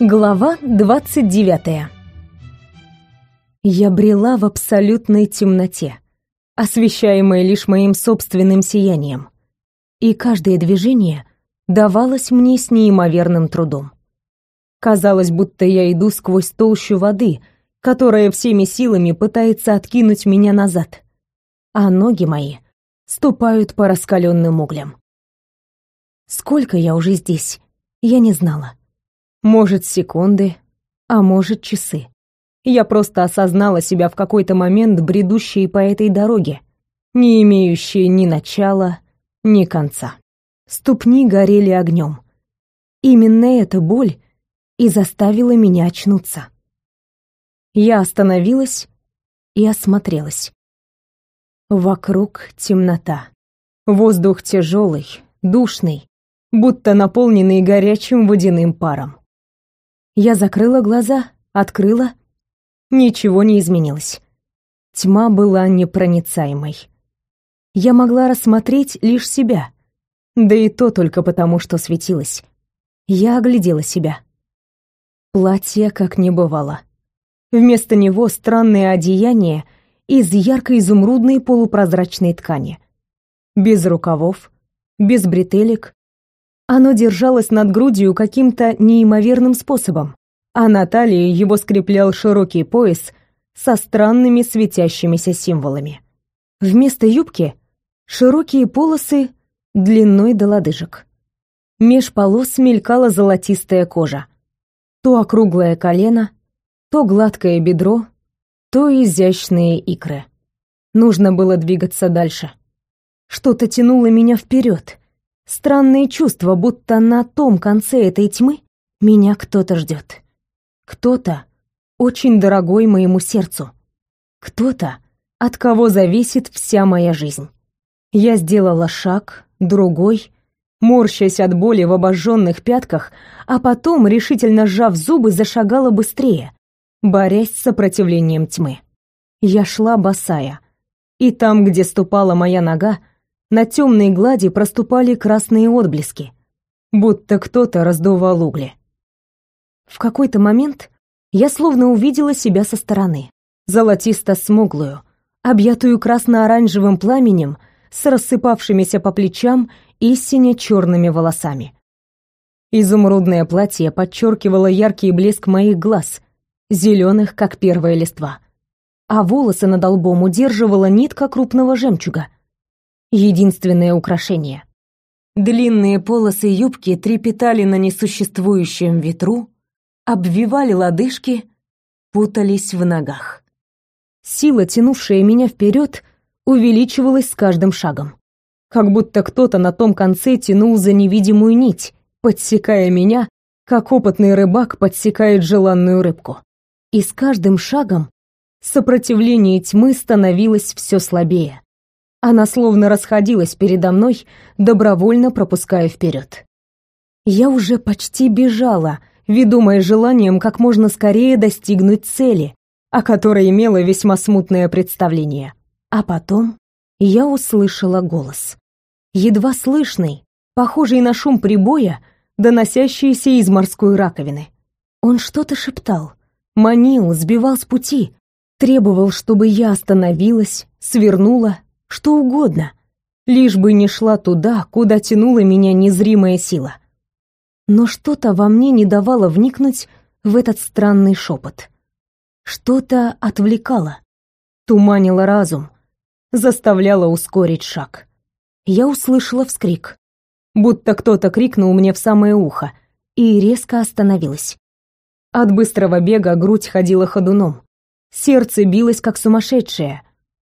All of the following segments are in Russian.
Глава 29. Я брела в абсолютной темноте, освещаемой лишь моим собственным сиянием, и каждое движение давалось мне с неимоверным трудом. Казалось, будто я иду сквозь толщу воды, которая всеми силами пытается откинуть меня назад, а ноги мои ступают по раскаленным углям. Сколько я уже здесь, я не знала. Может, секунды, а может, часы. Я просто осознала себя в какой-то момент бредущей по этой дороге, не имеющей ни начала, ни конца. Ступни горели огнем. Именно эта боль и заставила меня очнуться. Я остановилась и осмотрелась. Вокруг темнота. Воздух тяжелый, душный, будто наполненный горячим водяным паром. Я закрыла глаза, открыла. Ничего не изменилось. Тьма была непроницаемой. Я могла рассмотреть лишь себя. Да и то только потому, что светилась. Я оглядела себя. Платье как не бывало. Вместо него странное одеяние из ярко-изумрудной полупрозрачной ткани. Без рукавов, без бретелек, оно держалось над грудью каким-то неимоверным способом, а на талии его скреплял широкий пояс со странными светящимися символами. Вместо юбки — широкие полосы длиной до лодыжек. Меж полос мелькала золотистая кожа. То округлое колено, то гладкое бедро, то изящные икры. Нужно было двигаться дальше. Что-то тянуло меня вперед, Странные чувства, будто на том конце этой тьмы меня кто-то ждет. Кто-то, очень дорогой моему сердцу. Кто-то, от кого зависит вся моя жизнь. Я сделала шаг, другой, морщась от боли в обожженных пятках, а потом, решительно сжав зубы, зашагала быстрее, борясь с сопротивлением тьмы. Я шла босая, и там, где ступала моя нога, на темной глади проступали красные отблески, будто кто-то раздувал угли. В какой-то момент я словно увидела себя со стороны, золотисто-смуглую, объятую красно-оранжевым пламенем с рассыпавшимися по плечам и сине-черными волосами. Изумрудное платье подчеркивало яркий блеск моих глаз, зеленых, как первая листва, а волосы над лбом удерживала нитка крупного жемчуга, единственное украшение. Длинные полосы юбки трепетали на несуществующем ветру, обвивали лодыжки, путались в ногах. Сила, тянувшая меня вперед, увеличивалась с каждым шагом. Как будто кто-то на том конце тянул за невидимую нить, подсекая меня, как опытный рыбак подсекает желанную рыбку. И с каждым шагом сопротивление тьмы становилось все слабее. Она словно расходилась передо мной, добровольно пропуская вперед. Я уже почти бежала, ведомая желанием как можно скорее достигнуть цели, о которой имела весьма смутное представление. А потом я услышала голос. Едва слышный, похожий на шум прибоя, доносящийся из морской раковины. Он что-то шептал, манил, сбивал с пути, требовал, чтобы я остановилась, свернула что угодно, лишь бы не шла туда, куда тянула меня незримая сила. Но что-то во мне не давало вникнуть в этот странный шепот. Что-то отвлекало, туманило разум, заставляло ускорить шаг. Я услышала вскрик, будто кто-то крикнул мне в самое ухо, и резко остановилась. От быстрого бега грудь ходила ходуном. Сердце билось как сумасшедшее,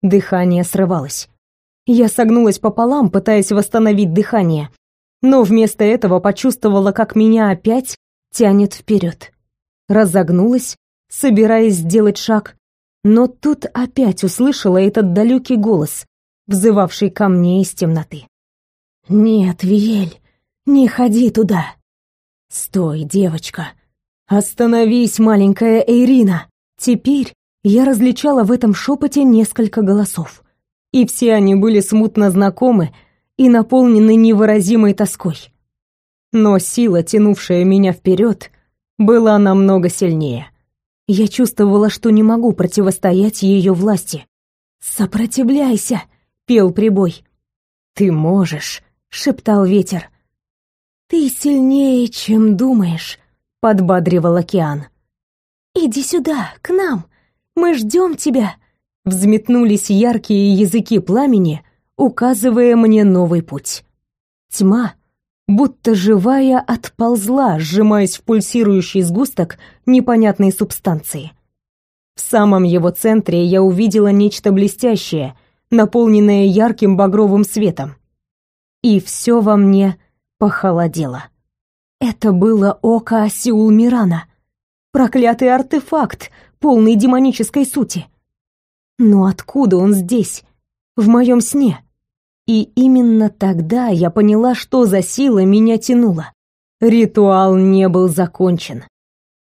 дыхание срывалось. Я согнулась пополам, пытаясь восстановить дыхание, но вместо этого почувствовала, как меня опять тянет вперед. Разогнулась, собираясь сделать шаг, но тут опять услышала этот далекий голос, взывавший ко мне из темноты. «Нет, Виель, не ходи туда!» «Стой, девочка! Остановись, маленькая Эйрина!» Теперь я различала в этом шепоте несколько голосов и все они были смутно знакомы и наполнены невыразимой тоской. Но сила, тянувшая меня вперед, была намного сильнее. Я чувствовала, что не могу противостоять ее власти. «Сопротивляйся!» — пел прибой. «Ты можешь!» — шептал ветер. «Ты сильнее, чем думаешь», — подбадривал океан. «Иди сюда, к нам, мы ждем тебя!» Взметнулись яркие языки пламени, указывая мне новый путь. Тьма, будто живая, отползла, сжимаясь в пульсирующий сгусток непонятной субстанции. В самом его центре я увидела нечто блестящее, наполненное ярким багровым светом. И все во мне похолодело. Это было око Асиул Мирана, проклятый артефакт, полный демонической сути. Но откуда он здесь, в моем сне? И именно тогда я поняла, что за сила меня тянула. Ритуал не был закончен.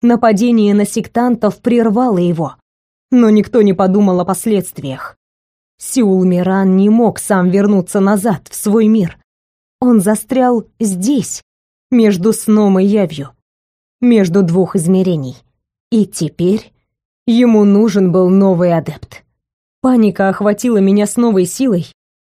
Нападение на сектантов прервало его, но никто не подумал о последствиях. Сиул Миран не мог сам вернуться назад в свой мир. Он застрял здесь, между сном и явью, между двух измерений. И теперь ему нужен был новый адепт. Паника охватила меня с новой силой,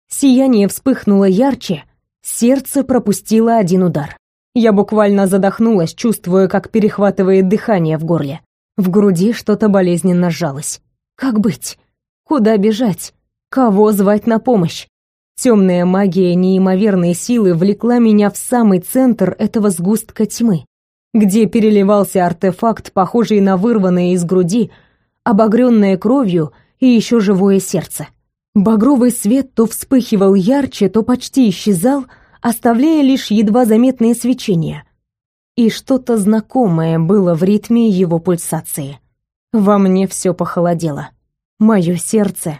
Сияние вспыхнуло ярче, сердце пропустило один удар. Я буквально задохнулась, чувствуя, как перехватывает дыхание в горле. В груди что-то болезненно сжалось. Как быть? Куда бежать? Кого звать на помощь? Темная магия неимоверной силы влекла меня в самый центр этого сгустка тьмы, где переливался артефакт, похожий на вырванное из груди, обогренное кровью и еще живое сердце. Багровый свет то вспыхивал ярче, то почти исчезал, оставляя лишь едва заметные свечения. И что-то знакомое было в ритме его пульсации. Во мне все похолодело. Мое сердце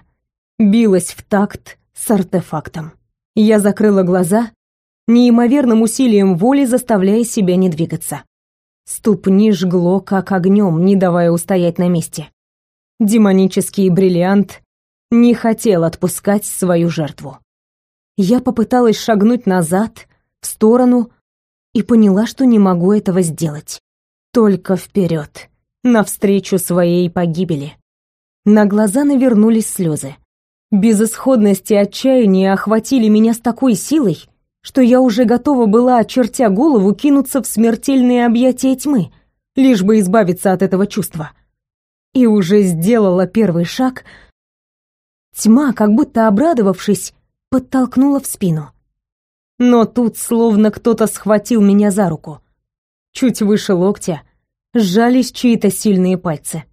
билось в такт с артефактом. Я закрыла глаза, неимоверным усилием воли заставляя себя не двигаться. Ступни жгло, как огнем, не давая устоять на месте. Демонический бриллиант не хотел отпускать свою жертву. Я попыталась шагнуть назад, в сторону, и поняла, что не могу этого сделать. Только вперед, навстречу своей погибели. На глаза навернулись слезы. Безысходность и отчаяние охватили меня с такой силой, что я уже готова была, очертя голову, кинуться в смертельные объятия тьмы, лишь бы избавиться от этого чувства. И уже сделала первый шаг — Тьма, как будто обрадовавшись, подтолкнула в спину. Но тут словно кто-то схватил меня за руку. Чуть выше локтя сжались чьи-то сильные пальцы.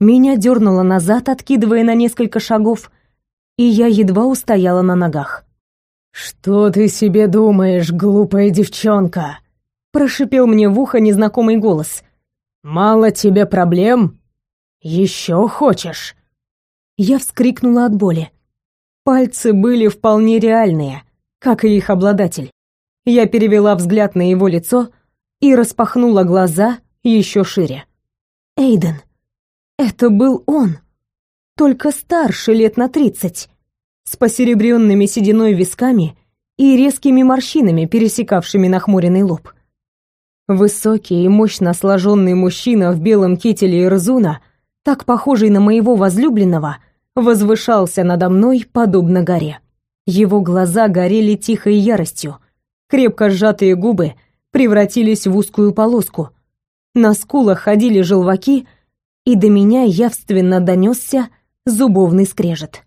Меня дернуло назад, откидывая на несколько шагов, и я едва устояла на ногах. «Что ты себе думаешь, глупая девчонка?» Прошипел мне в ухо незнакомый голос. «Мало тебе проблем? Еще хочешь?» Я вскрикнула от боли. Пальцы были вполне реальные, как и их обладатель. Я перевела взгляд на его лицо и распахнула глаза еще шире. Эйден. Это был он. Только старше лет на тридцать, с посеребренными сединой висками и резкими морщинами, пересекавшими нахмуренный лоб. Высокий и мощно сложенный мужчина в белом кителе Ирзуна — так похожий на моего возлюбленного, возвышался надо мной подобно горе. Его глаза горели тихой яростью, крепко сжатые губы превратились в узкую полоску. На скулах ходили желваки, и до меня явственно донесся зубовный скрежет.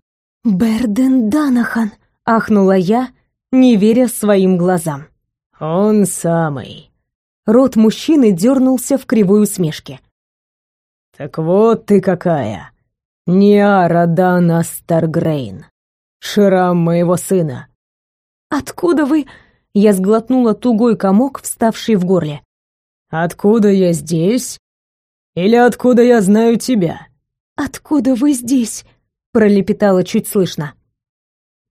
«Берден Данахан!» — ахнула я, не веря своим глазам. «Он самый». Рот мужчины дернулся в кривой усмешке. «Так вот ты какая! Ниара Дана Старгрейн, шрам моего сына!» «Откуда вы...» Я сглотнула тугой комок, вставший в горле. «Откуда я здесь? Или откуда я знаю тебя?» «Откуда вы здесь?» — пролепетала чуть слышно.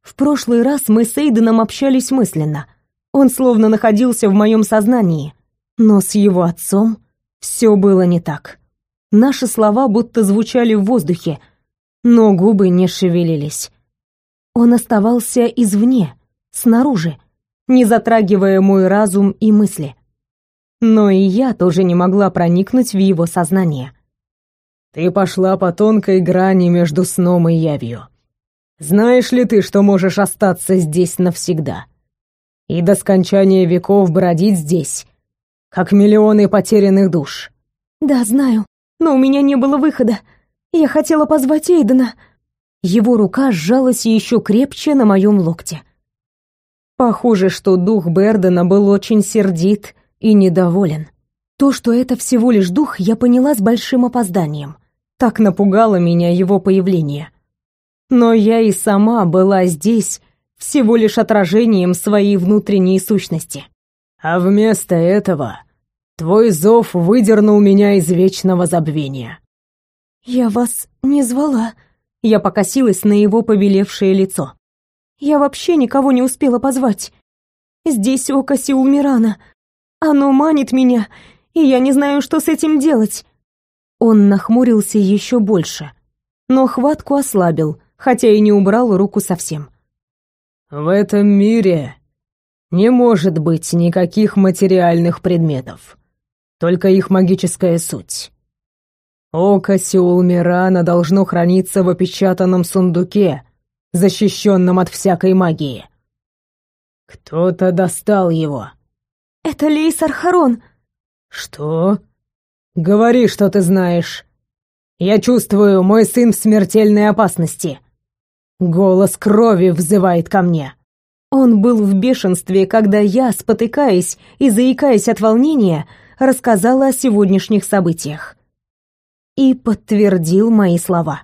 В прошлый раз мы с Эйденом общались мысленно. Он словно находился в моем сознании. Но с его отцом все было не так. Наши слова будто звучали в воздухе, но губы не шевелились. Он оставался извне, снаружи, не затрагивая мой разум и мысли. Но и я тоже не могла проникнуть в его сознание. «Ты пошла по тонкой грани между сном и явью. Знаешь ли ты, что можешь остаться здесь навсегда? И до скончания веков бродить здесь, как миллионы потерянных душ?» «Да, знаю, но у меня не было выхода. Я хотела позвать Эйдена». Его рука сжалась еще крепче на моем локте. Похоже, что дух Бердена был очень сердит и недоволен. То, что это всего лишь дух, я поняла с большим опозданием. Так напугало меня его появление. Но я и сама была здесь всего лишь отражением своей внутренней сущности. А вместо этого твой зов выдернул меня из вечного забвения. Я вас не звала. Я покосилась на его побелевшее лицо. Я вообще никого не успела позвать. Здесь око Сиулмирана. Оно манит меня, и я не знаю, что с этим делать. Он нахмурился еще больше, но хватку ослабил, хотя и не убрал руку совсем. В этом мире не может быть никаких материальных предметов, только их магическая суть. Око Сиулмирана должно храниться в опечатанном сундуке, защищенном от всякой магии. Кто-то достал его. Это Лейс Архарон. Что? Говори, что ты знаешь. Я чувствую, мой сын в смертельной опасности. Голос крови взывает ко мне. Он был в бешенстве, когда я, спотыкаясь и заикаясь от волнения, рассказала о сегодняшних событиях. И подтвердил мои слова.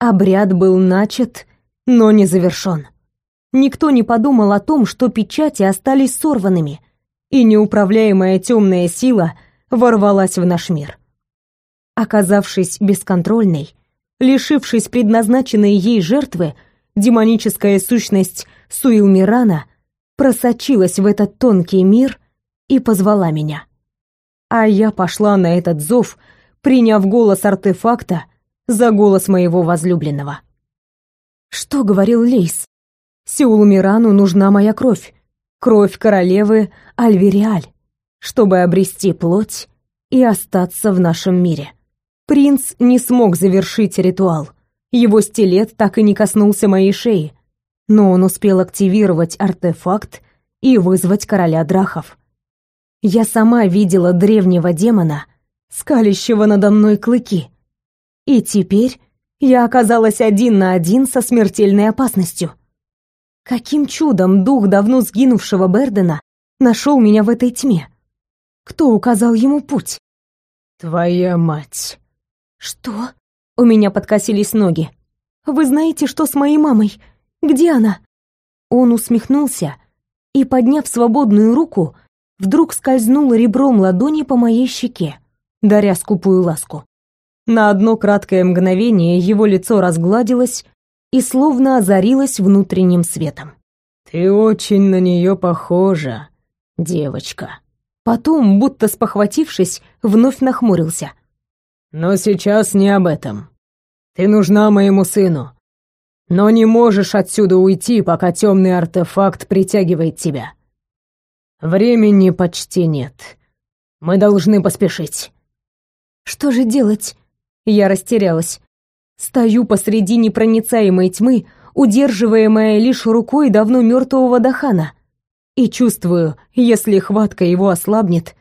Обряд был начат но не завершен. Никто не подумал о том, что печати остались сорванными, и неуправляемая темная сила ворвалась в наш мир. Оказавшись бесконтрольной, лишившись предназначенной ей жертвы, демоническая сущность Суилмирана просочилась в этот тонкий мир и позвала меня. А я пошла на этот зов, приняв голос артефакта за голос моего возлюбленного. Что говорил Лейс? Сеулмирану нужна моя кровь, кровь королевы Альвериаль, чтобы обрести плоть и остаться в нашем мире. Принц не смог завершить ритуал. Его стилет так и не коснулся моей шеи, но он успел активировать артефакт и вызвать короля драхов. Я сама видела древнего демона, скалящего надо мной клыки. И теперь я оказалась один на один со смертельной опасностью. Каким чудом дух давно сгинувшего Бердена нашел меня в этой тьме? Кто указал ему путь? Твоя мать. Что? У меня подкосились ноги. Вы знаете, что с моей мамой? Где она? Он усмехнулся и, подняв свободную руку, вдруг скользнул ребром ладони по моей щеке, даря скупую ласку. На одно краткое мгновение его лицо разгладилось и словно озарилось внутренним светом. «Ты очень на нее похожа, девочка». Потом, будто спохватившись, вновь нахмурился. «Но сейчас не об этом. Ты нужна моему сыну. Но не можешь отсюда уйти, пока темный артефакт притягивает тебя. Времени почти нет. Мы должны поспешить». «Что же делать?» Я растерялась. Стою посреди непроницаемой тьмы, удерживаемая лишь рукой давно мертвого Дахана, и чувствую, если хватка его ослабнет,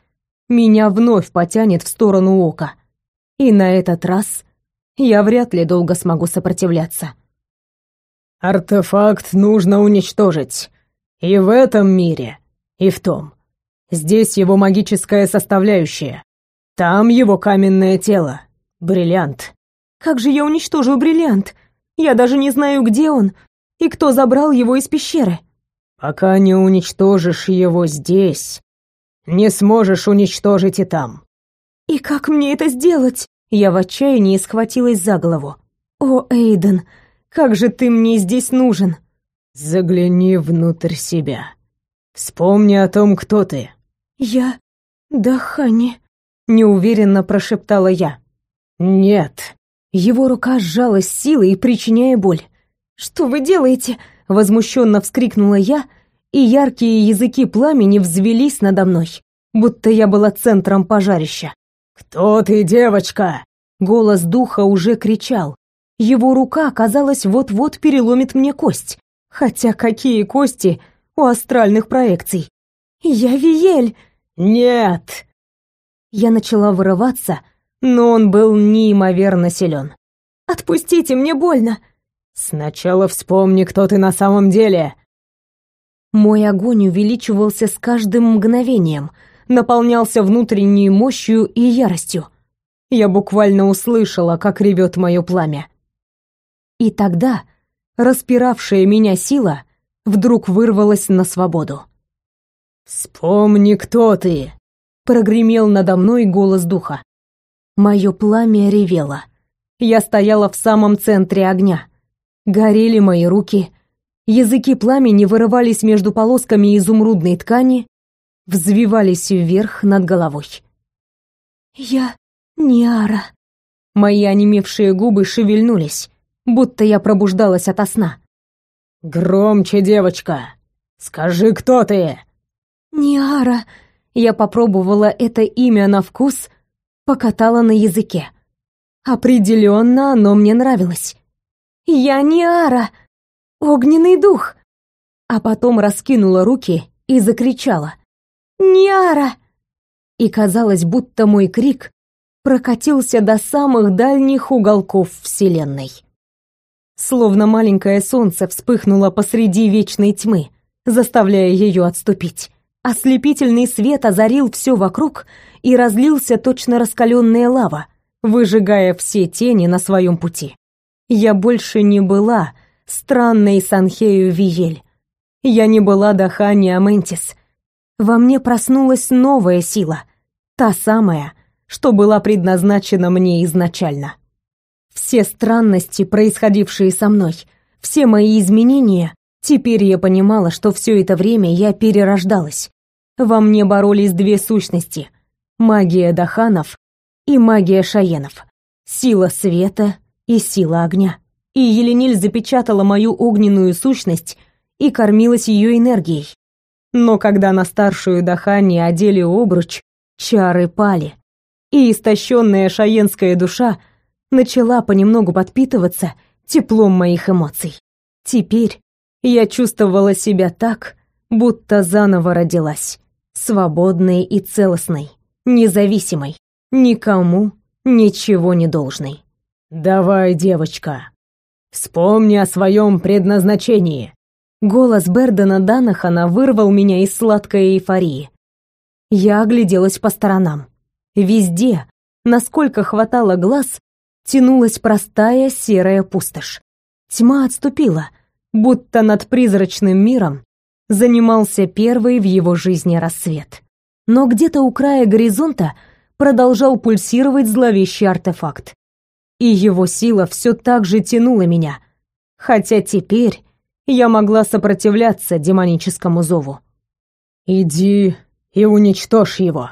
меня вновь потянет в сторону ока. И на этот раз я вряд ли долго смогу сопротивляться. Артефакт нужно уничтожить. И в этом мире, и в том. Здесь его магическая составляющая. Там его каменное тело. Бриллиант. Как же я уничтожу бриллиант? Я даже не знаю, где он и кто забрал его из пещеры. Пока не уничтожишь его здесь, не сможешь уничтожить и там. И как мне это сделать? Я в отчаянии схватилась за голову. О, Эйден, как же ты мне здесь нужен? Загляни внутрь себя. Вспомни о том, кто ты. Я Дахани, неуверенно прошептала я. «Нет». Его рука сжалась силой, причиняя боль. «Что вы делаете?» — возмущенно вскрикнула я, и яркие языки пламени взвелись надо мной. будто я была центром пожарища. «Кто ты, девочка?» Голос духа уже кричал. Его рука, казалось, вот-вот переломит мне кость. Хотя какие кости у астральных проекций? «Я Виель!» «Нет!» Я начала вырываться, но он был неимоверно силен. «Отпустите, мне больно!» «Сначала вспомни, кто ты на самом деле!» Мой огонь увеличивался с каждым мгновением, наполнялся внутренней мощью и яростью. Я буквально услышала, как ревет мое пламя. И тогда распиравшая меня сила вдруг вырвалась на свободу. «Вспомни, кто ты!» — прогремел надо мной голос духа. Мое пламя ревело. Я стояла в самом центре огня. Горели мои руки, языки пламени вырывались между полосками изумрудной ткани, взвивались вверх над головой. «Я не Ара». Мои онемевшие губы шевельнулись, будто я пробуждалась ото сна. «Громче, девочка! Скажи, кто ты?» «Ниара!» Я попробовала это имя на вкус, покатала на языке. Определенно оно мне нравилось. «Я Ниара! Огненный дух!» А потом раскинула руки и закричала. «Ниара!» И казалось, будто мой крик прокатился до самых дальних уголков Вселенной. Словно маленькое солнце вспыхнуло посреди вечной тьмы, заставляя ее отступить. Ослепительный свет озарил все вокруг и разлился точно раскаленная лава, выжигая все тени на своем пути. Я больше не была странной Санхею Виель. Я не была Дахани Аментис. Во мне проснулась новая сила, та самая, что была предназначена мне изначально. Все странности, происходившие со мной, все мои изменения, теперь я понимала, что все это время я перерождалась, во мне боролись две сущности — магия Даханов и магия Шаенов, сила света и сила огня. И Елениль запечатала мою огненную сущность и кормилась ее энергией. Но когда на старшую Дахани одели обруч, чары пали, и истощенная шаенская душа начала понемногу подпитываться теплом моих эмоций. Теперь я чувствовала себя так, будто заново родилась свободной и целостной, независимой, никому ничего не должной. «Давай, девочка, вспомни о своем предназначении!» Голос Бердена Данахана вырвал меня из сладкой эйфории. Я огляделась по сторонам. Везде, насколько хватало глаз, тянулась простая серая пустошь. Тьма отступила, будто над призрачным миром занимался первый в его жизни рассвет. Но где-то у края горизонта продолжал пульсировать зловещий артефакт. И его сила все так же тянула меня, хотя теперь я могла сопротивляться демоническому зову. «Иди и уничтожь его!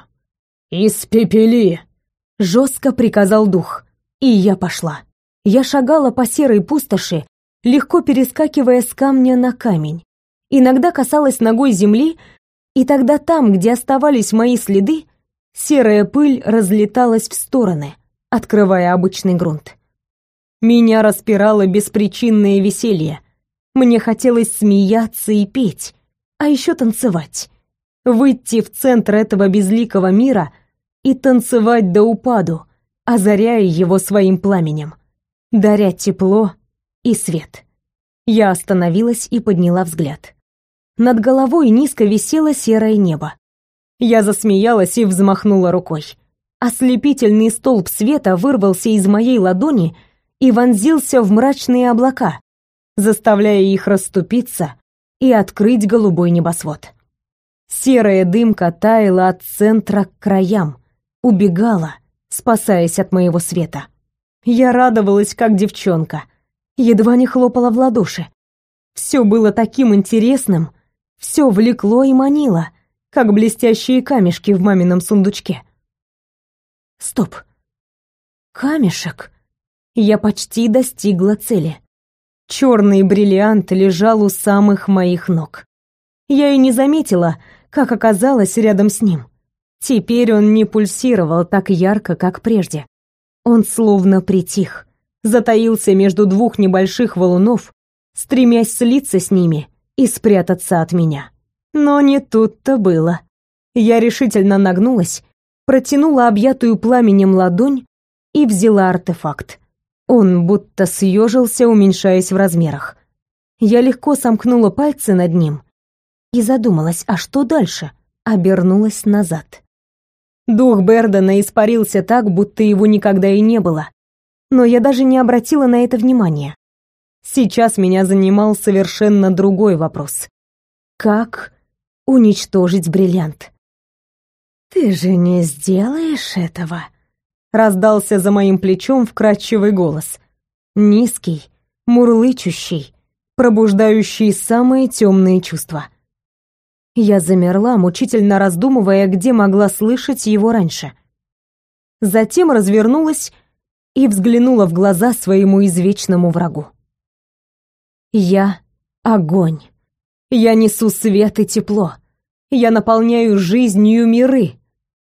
Испепели!» — жестко приказал дух, и я пошла. Я шагала по серой пустоши, легко перескакивая с камня на камень, иногда касалась ногой земли, и тогда там, где оставались мои следы, серая пыль разлеталась в стороны, открывая обычный грунт. Меня распирало беспричинное веселье. Мне хотелось смеяться и петь, а еще танцевать. Выйти в центр этого безликого мира и танцевать до упаду, озаряя его своим пламенем, даря тепло и свет. Я остановилась и подняла взгляд. Над головой низко висело серое небо. Я засмеялась и взмахнула рукой. Ослепительный столб света вырвался из моей ладони и вонзился в мрачные облака, заставляя их расступиться и открыть голубой небосвод. Серая дымка таяла от центра к краям, убегала, спасаясь от моего света. Я радовалась, как девчонка, едва не хлопала в ладоши. Все было таким интересным, все влекло и манило, как блестящие камешки в мамином сундучке. Стоп. Камешек. Я почти достигла цели. Черный бриллиант лежал у самых моих ног. Я и не заметила, как оказалась рядом с ним. Теперь он не пульсировал так ярко, как прежде. Он словно притих, затаился между двух небольших валунов, стремясь слиться с ними и спрятаться от меня. Но не тут-то было. Я решительно нагнулась, протянула объятую пламенем ладонь и взяла артефакт. Он будто съежился, уменьшаясь в размерах. Я легко сомкнула пальцы над ним и задумалась, а что дальше? Обернулась назад. Дух Бердена испарился так, будто его никогда и не было. Но я даже не обратила на это внимания. Сейчас меня занимал совершенно другой вопрос. Как уничтожить бриллиант? «Ты же не сделаешь этого?» Раздался за моим плечом вкрадчивый голос. Низкий, мурлычущий, пробуждающий самые темные чувства. Я замерла, мучительно раздумывая, где могла слышать его раньше. Затем развернулась и взглянула в глаза своему извечному врагу. Я — огонь. Я несу свет и тепло. Я наполняю жизнью миры,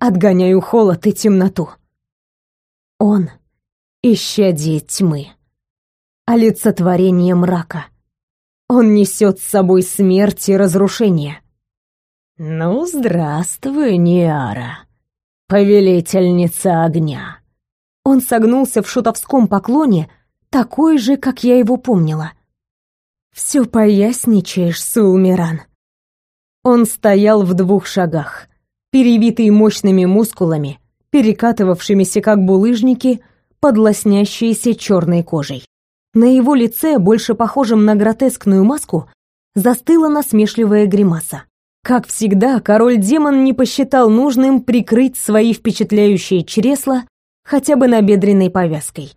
отгоняю холод и темноту. Он — исчадие тьмы, олицетворение мрака. Он несет с собой смерть и разрушение. «Ну, здравствуй, Ниара, повелительница огня». Он согнулся в шутовском поклоне, такой же, как я его помнила. «Все поясничаешь, Сулмиран». Он стоял в двух шагах, перевитый мощными мускулами, перекатывавшимися как булыжники под лоснящейся черной кожей. На его лице, больше похожем на гротескную маску, застыла насмешливая гримаса. Как всегда, король-демон не посчитал нужным прикрыть свои впечатляющие чресла хотя бы набедренной повязкой.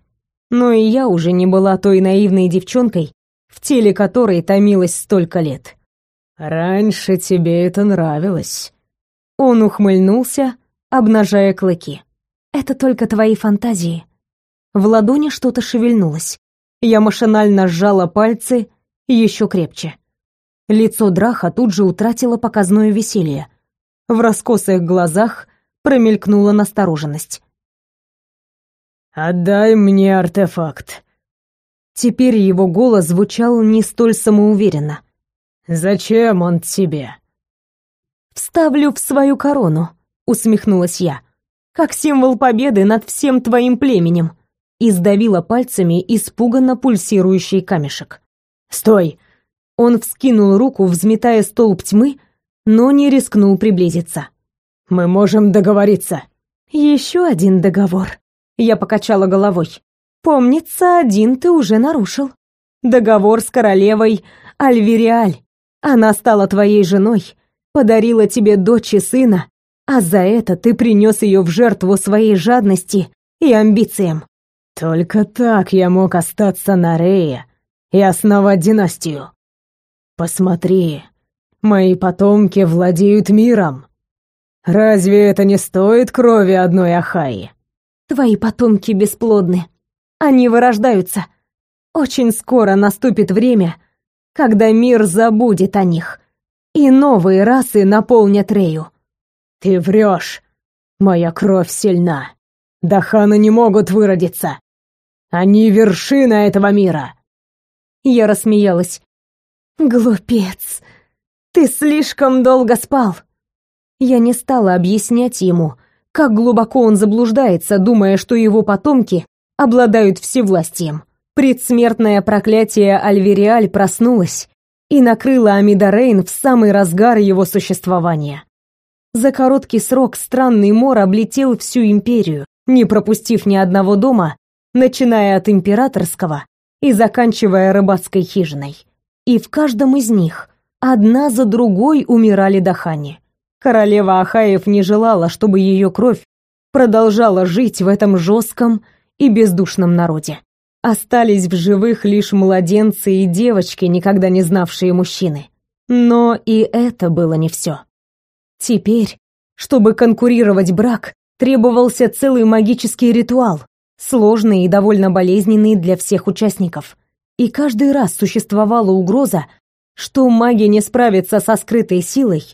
Но и я уже не была той наивной девчонкой, в теле которой томилась столько лет. «Раньше тебе это нравилось». Он ухмыльнулся, обнажая клыки. «Это только твои фантазии». В ладони что-то шевельнулось. Я машинально сжала пальцы еще крепче. Лицо Драха тут же утратило показное веселье. В раскосых глазах промелькнула настороженность. «Отдай мне артефакт». Теперь его голос звучал не столь самоуверенно. «Зачем он тебе?» «Вставлю в свою корону», — усмехнулась я, «как символ победы над всем твоим племенем», и сдавила пальцами испуганно пульсирующий камешек. «Стой!» Он вскинул руку, взметая столб тьмы, но не рискнул приблизиться. «Мы можем договориться». «Еще один договор». Я покачала головой. «Помнится, один ты уже нарушил. Договор с королевой Альвериаль. Она стала твоей женой, подарила тебе дочь и сына, а за это ты принес ее в жертву своей жадности и амбициям». «Только так я мог остаться на Рее и основать династию», Посмотри, мои потомки владеют миром. Разве это не стоит крови одной Ахаи? Твои потомки бесплодны. Они вырождаются. Очень скоро наступит время, когда мир забудет о них, и новые расы наполнят Рею. Ты врешь. Моя кровь сильна. Даханы не могут выродиться. Они вершина этого мира. Я рассмеялась. «Глупец! Ты слишком долго спал!» Я не стала объяснять ему, как глубоко он заблуждается, думая, что его потомки обладают всевластием. Предсмертное проклятие Альвериаль проснулось и накрыло Амидарейн в самый разгар его существования. За короткий срок странный мор облетел всю империю, не пропустив ни одного дома, начиная от императорского и заканчивая рыбацкой хижиной и в каждом из них одна за другой умирали Дахани. Королева Ахаев не желала, чтобы ее кровь продолжала жить в этом жестком и бездушном народе. Остались в живых лишь младенцы и девочки, никогда не знавшие мужчины. Но и это было не все. Теперь, чтобы конкурировать брак, требовался целый магический ритуал, сложный и довольно болезненный для всех участников и каждый раз существовала угроза, что маги не справятся со скрытой силой,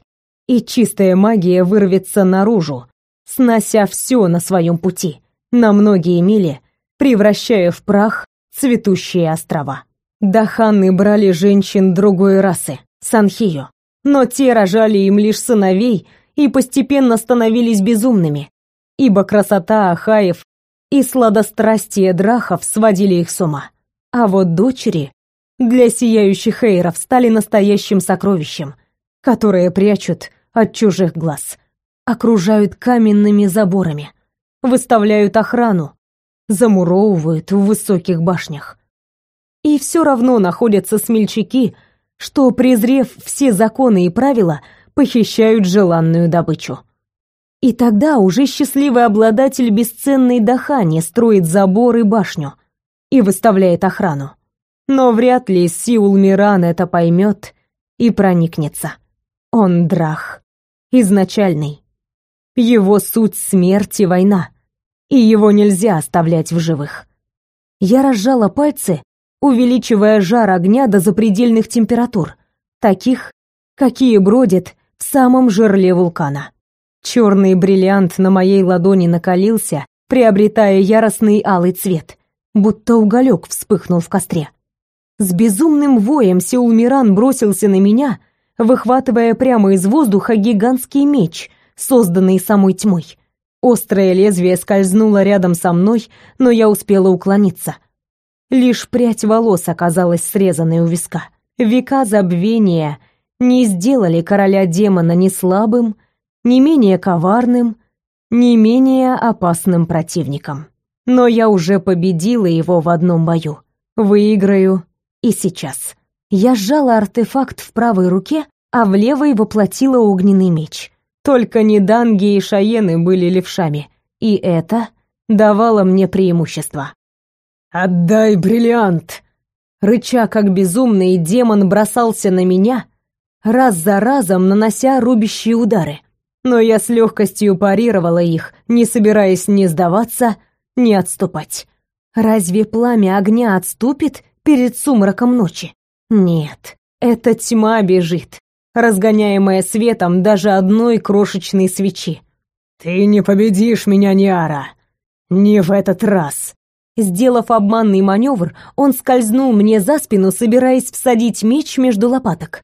и чистая магия вырвется наружу, снося все на своем пути, на многие мили, превращая в прах цветущие острова. Даханы брали женщин другой расы, Санхио, но те рожали им лишь сыновей и постепенно становились безумными, ибо красота Ахаев и сладострастие драхов сводили их с ума. А вот дочери для сияющих эйров стали настоящим сокровищем, которое прячут от чужих глаз, окружают каменными заборами, выставляют охрану, замуровывают в высоких башнях. И все равно находятся смельчаки, что, презрев все законы и правила, похищают желанную добычу. И тогда уже счастливый обладатель бесценной Дахани строит забор и башню и выставляет охрану. Но вряд ли Сиул Миран это поймет и проникнется. Он драх, изначальный. Его суть смерть и война, и его нельзя оставлять в живых. Я разжала пальцы, увеличивая жар огня до запредельных температур, таких, какие бродят в самом жерле вулкана. Черный бриллиант на моей ладони накалился, приобретая яростный алый цвет, будто уголек вспыхнул в костре. С безумным воем Сеулмиран бросился на меня, выхватывая прямо из воздуха гигантский меч, созданный самой тьмой. Острое лезвие скользнуло рядом со мной, но я успела уклониться. Лишь прядь волос оказалась срезанной у виска. Века забвения не сделали короля демона ни слабым, не менее коварным, не менее опасным противником. Но я уже победила его в одном бою. Выиграю и сейчас. Я сжала артефакт в правой руке, а в левой воплотила огненный меч. Только не Данги и Шаены были левшами, и это давало мне преимущество. «Отдай бриллиант!» Рыча как безумный, демон бросался на меня, раз за разом нанося рубящие удары но я с легкостью парировала их, не собираясь ни сдаваться, ни отступать. Разве пламя огня отступит перед сумраком ночи? Нет, эта тьма бежит, разгоняемая светом даже одной крошечной свечи. «Ты не победишь меня, Ниара! Не в этот раз!» Сделав обманный маневр, он скользнул мне за спину, собираясь всадить меч между лопаток.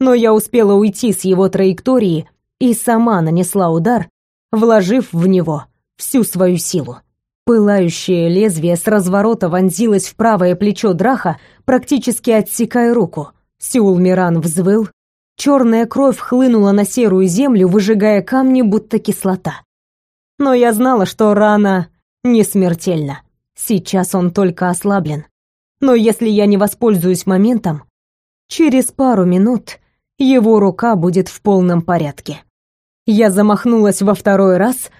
Но я успела уйти с его траектории, и сама нанесла удар, вложив в него всю свою силу. Пылающее лезвие с разворота вонзилось в правое плечо Драха, практически отсекая руку. Сеул Миран взвыл, черная кровь хлынула на серую землю, выжигая камни, будто кислота. Но я знала, что рана не смертельна. Сейчас он только ослаблен. Но если я не воспользуюсь моментом, через пару минут его рука будет в полном порядке. Я замахнулась во второй раз,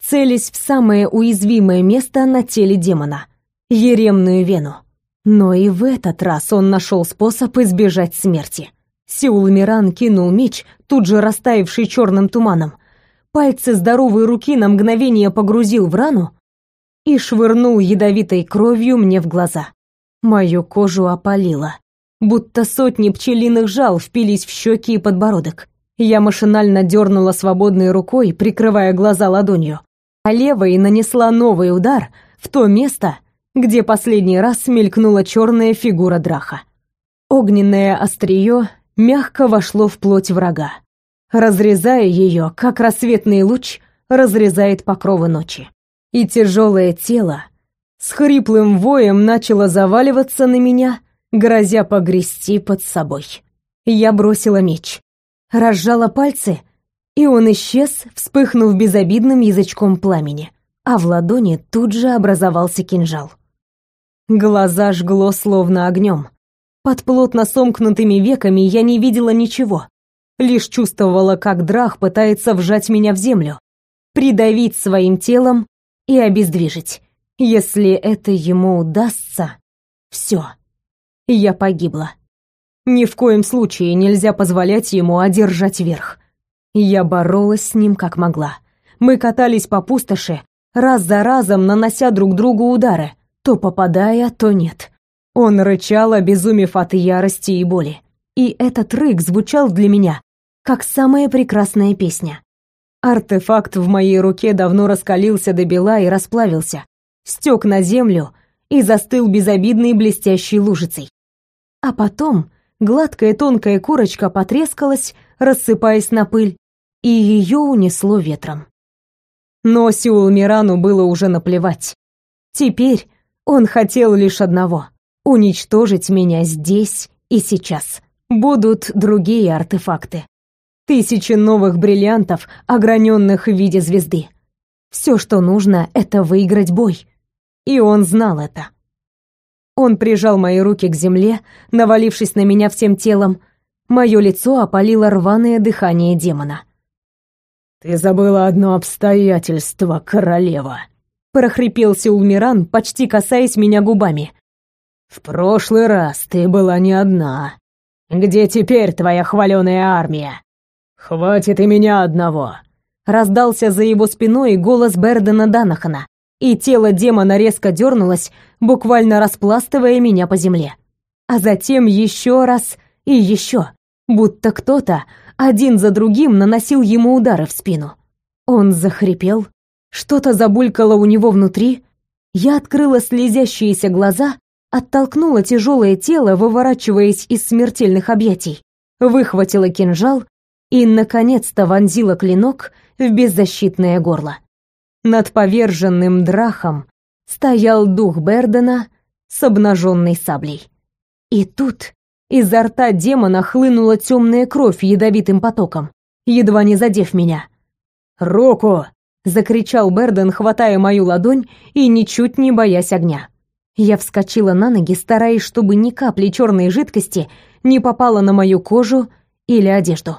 целясь в самое уязвимое место на теле демона — еремную вену. Но и в этот раз он нашел способ избежать смерти. Сеул Миран кинул меч, тут же растаявший черным туманом. Пальцы здоровой руки на мгновение погрузил в рану и швырнул ядовитой кровью мне в глаза. Мою кожу опалило, будто сотни пчелиных жал впились в щеки и подбородок. Я машинально дернула свободной рукой, прикрывая глаза ладонью, а левой нанесла новый удар в то место, где последний раз мелькнула черная фигура драха. Огненное острие мягко вошло в плоть врага, разрезая ее, как рассветный луч разрезает покровы ночи. И тяжелое тело с хриплым воем начало заваливаться на меня, грозя погрести под собой. Я бросила меч разжала пальцы, и он исчез, вспыхнув безобидным язычком пламени, а в ладони тут же образовался кинжал. Глаза жгло словно огнем. Под плотно сомкнутыми веками я не видела ничего, лишь чувствовала, как Драх пытается вжать меня в землю, придавить своим телом и обездвижить. Если это ему удастся, все, я погибла. Ни в коем случае нельзя позволять ему одержать верх. Я боролась с ним как могла. Мы катались по пустоши, раз за разом нанося друг другу удары, то попадая, то нет. Он рычал, обезумев от ярости и боли. И этот рык звучал для меня, как самая прекрасная песня. Артефакт в моей руке давно раскалился до бела и расплавился, стек на землю и застыл безобидной блестящей лужицей. А потом гладкая тонкая корочка потрескалась, рассыпаясь на пыль, и ее унесло ветром. Но Сиул Мирану было уже наплевать. Теперь он хотел лишь одного — уничтожить меня здесь и сейчас. Будут другие артефакты. Тысячи новых бриллиантов, ограненных в виде звезды. Все, что нужно, это выиграть бой. И он знал это. Он прижал мои руки к земле, навалившись на меня всем телом. Мое лицо опалило рваное дыхание демона. «Ты забыла одно обстоятельство, королева», — прохрипел Сеулмиран, почти касаясь меня губами. «В прошлый раз ты была не одна. Где теперь твоя хваленая армия? Хватит и меня одного!» Раздался за его спиной голос Бердена Данахана, и тело демона резко дернулось, буквально распластывая меня по земле. А затем еще раз и еще, будто кто-то один за другим наносил ему удары в спину. Он захрипел, что-то забулькало у него внутри. Я открыла слезящиеся глаза, оттолкнула тяжелое тело, выворачиваясь из смертельных объятий, выхватила кинжал и, наконец-то, вонзила клинок в беззащитное горло. Над поверженным драхом стоял дух Бердена с обнаженной саблей. И тут изо рта демона хлынула темная кровь ядовитым потоком, едва не задев меня. «Руку!» — закричал Берден, хватая мою ладонь и ничуть не боясь огня. Я вскочила на ноги, стараясь, чтобы ни капли черной жидкости не попало на мою кожу или одежду.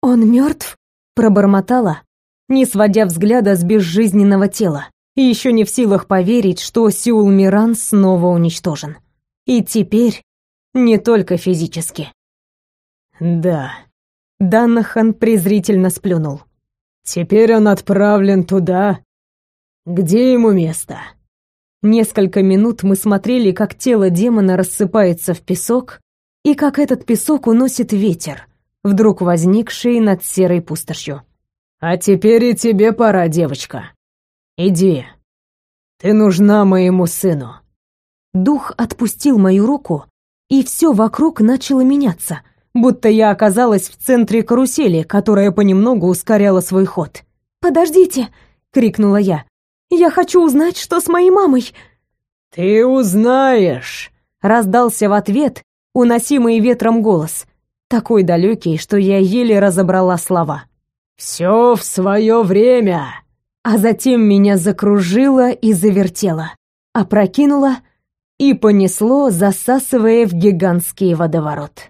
«Он мертв?» — пробормотала, не сводя взгляда с безжизненного тела, и еще не в силах поверить, что Сиул Миран снова уничтожен. И теперь не только физически. «Да», — Даннахан презрительно сплюнул. «Теперь он отправлен туда, где ему место». Несколько минут мы смотрели, как тело демона рассыпается в песок, и как этот песок уносит ветер, вдруг возникший над серой пустошью. А теперь и тебе пора, девочка. Иди. Ты нужна моему сыну. Дух отпустил мою руку, и все вокруг начало меняться, будто я оказалась в центре карусели, которая понемногу ускоряла свой ход. «Подождите!» — крикнула я. «Я хочу узнать, что с моей мамой!» «Ты узнаешь!» — раздался в ответ уносимый ветром голос, такой далекий, что я еле разобрала слова. Все в свое время. А затем меня закружило и завертело, опрокинуло и понесло, засасывая в гигантский водоворот.